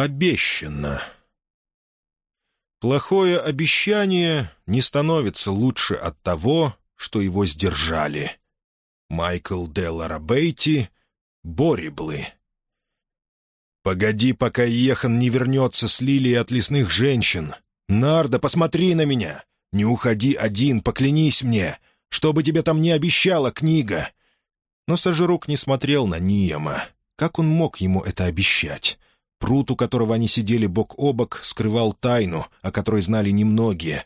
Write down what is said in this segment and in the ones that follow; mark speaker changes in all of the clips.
Speaker 1: Обещано. Плохое обещание не становится лучше от того, что его сдержали. Майкл де Ларабейти, Бориблы. «Погоди, пока Ехан не вернется с Лилией от лесных женщин. Нарда, посмотри на меня. Не уходи один, поклянись мне. Что бы тебе там ни обещала книга». Но Сажирук не смотрел на Ниема. Как он мог ему это обещать? Пруд, у которого они сидели бок о бок, скрывал тайну, о которой знали немногие.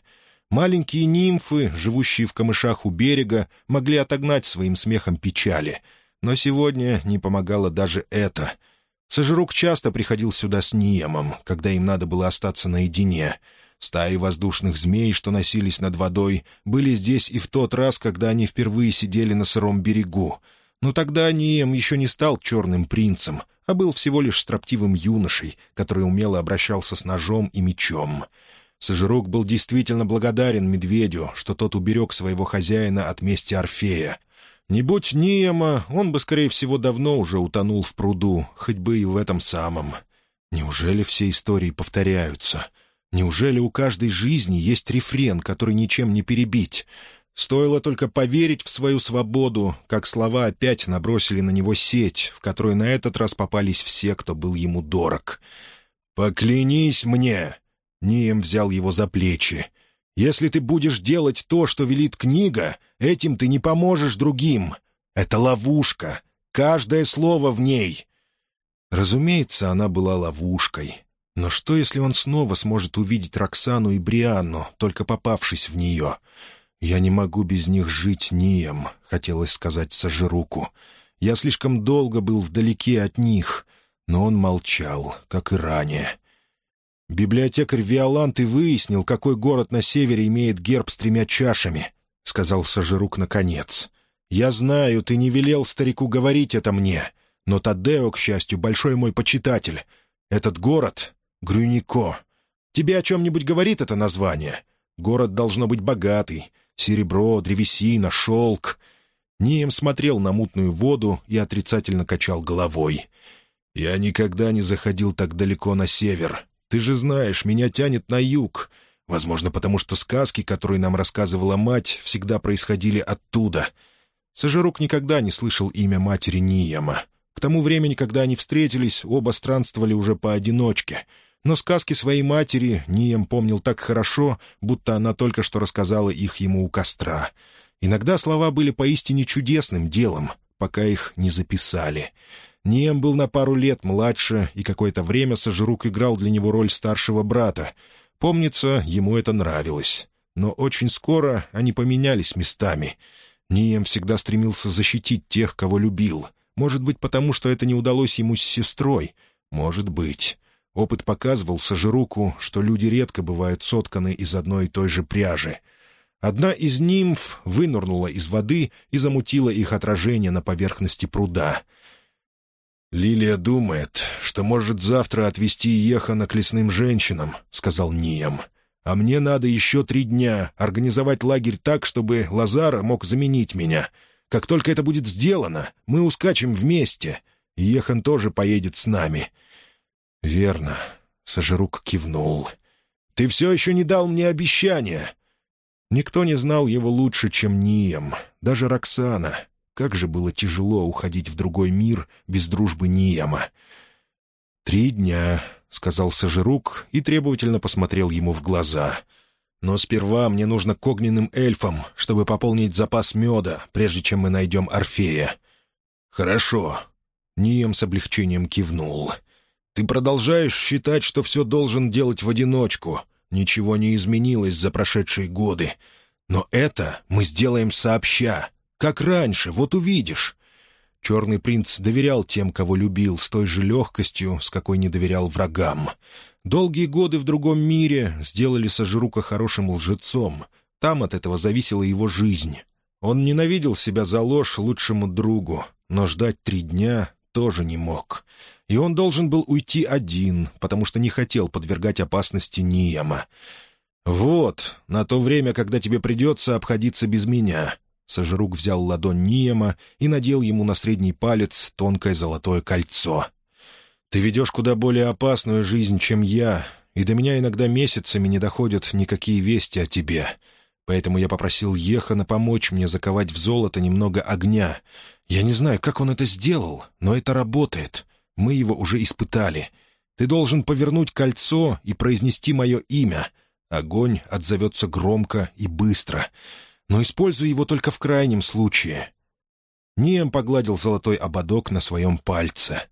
Speaker 1: Маленькие нимфы, живущие в камышах у берега, могли отогнать своим смехом печали. Но сегодня не помогало даже это. Сажирук часто приходил сюда с Ниемом, когда им надо было остаться наедине. Стаи воздушных змей, что носились над водой, были здесь и в тот раз, когда они впервые сидели на сыром берегу. Но тогда Нием еще не стал черным принцем — а был всего лишь строптивым юношей, который умело обращался с ножом и мечом. Сожирок был действительно благодарен медведю, что тот уберег своего хозяина от мести Орфея. Не будь Ниема, он бы, скорее всего, давно уже утонул в пруду, хоть бы и в этом самом. Неужели все истории повторяются? Неужели у каждой жизни есть рефрен, который ничем не перебить? Стоило только поверить в свою свободу, как слова опять набросили на него сеть, в которую на этот раз попались все, кто был ему дорог. «Поклянись мне!» — Нием взял его за плечи. «Если ты будешь делать то, что велит книга, этим ты не поможешь другим. Это ловушка. Каждое слово в ней». Разумеется, она была ловушкой. Но что, если он снова сможет увидеть Роксану и Брианну, только попавшись в нее?» «Я не могу без них жить, Нием», — хотелось сказать Сажируку. «Я слишком долго был вдалеке от них». Но он молчал, как и ранее. «Библиотекарь Виоланты выяснил, какой город на севере имеет герб с тремя чашами», — сказал Сажирук наконец. «Я знаю, ты не велел старику говорить это мне, но Тадео, к счастью, большой мой почитатель. Этот город — Грюнико. Тебе о чем-нибудь говорит это название? Город должно быть богатый, Серебро, древесина, шелк. Нием смотрел на мутную воду и отрицательно качал головой. «Я никогда не заходил так далеко на север. Ты же знаешь, меня тянет на юг. Возможно, потому что сказки, которые нам рассказывала мать, всегда происходили оттуда». Сажирук никогда не слышал имя матери Нияма. К тому времени, когда они встретились, оба странствовали уже поодиночке — но сказки своей матери Нием помнил так хорошо, будто она только что рассказала их ему у костра. Иногда слова были поистине чудесным делом, пока их не записали. Нием был на пару лет младше, и какое-то время Сожрук играл для него роль старшего брата. Помнится, ему это нравилось. Но очень скоро они поменялись местами. Нием всегда стремился защитить тех, кого любил. Может быть, потому что это не удалось ему с сестрой. Может быть. Опыт показывал Сажируку, что люди редко бывают сотканы из одной и той же пряжи. Одна из нимф вынырнула из воды и замутила их отражение на поверхности пруда. «Лилия думает, что может завтра отвезти Ехана к лесным женщинам», — сказал Нием. «А мне надо еще три дня организовать лагерь так, чтобы Лазара мог заменить меня. Как только это будет сделано, мы ускачем вместе. Ехан тоже поедет с нами». «Верно», — Сажирук кивнул. «Ты все еще не дал мне обещания». Никто не знал его лучше, чем Нием, даже Роксана. Как же было тяжело уходить в другой мир без дружбы Ниема. «Три дня», — сказал Сажирук и требовательно посмотрел ему в глаза. «Но сперва мне нужно к огненным эльфам, чтобы пополнить запас меда, прежде чем мы найдем Орфея». «Хорошо», — Нием с облегчением кивнул. Ты продолжаешь считать, что все должен делать в одиночку. Ничего не изменилось за прошедшие годы. Но это мы сделаем сообща. Как раньше, вот увидишь». Черный принц доверял тем, кого любил, с той же легкостью, с какой не доверял врагам. Долгие годы в другом мире сделали Сажирука хорошим лжецом. Там от этого зависела его жизнь. Он ненавидел себя за ложь лучшему другу, но ждать три дня тоже не мог и он должен был уйти один, потому что не хотел подвергать опасности Нияма. «Вот, на то время, когда тебе придется обходиться без меня». Сожрук взял ладонь Нияма и надел ему на средний палец тонкое золотое кольцо. Ты ведешь куда более опасную жизнь, чем я, и до меня иногда месяцами не доходят никакие вести о тебе. Поэтому я попросил Ехана помочь мне заковать в золото немного огня. Я не знаю, как он это сделал, но это работает. Мы его уже испытали. Ты должен повернуть кольцо и произнести мое имя. Огонь отзовется громко и быстро. Но используй его только в крайнем случае». Нием погладил золотой ободок на своем пальце.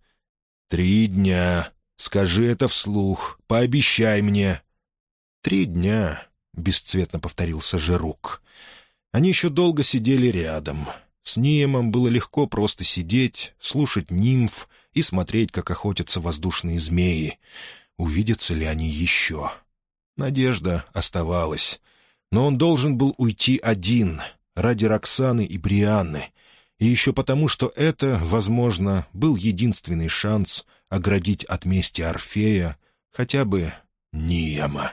Speaker 1: «Три дня. Скажи это вслух. Пообещай мне». «Три дня», — бесцветно повторил Сажерук. Они еще долго сидели рядом. С Ниемом было легко просто сидеть, слушать нимф и смотреть, как охотятся воздушные змеи. Увидятся ли они еще? Надежда оставалась. Но он должен был уйти один, ради Роксаны и Брианны, и еще потому, что это, возможно, был единственный шанс оградить от мести Орфея хотя бы Ниема.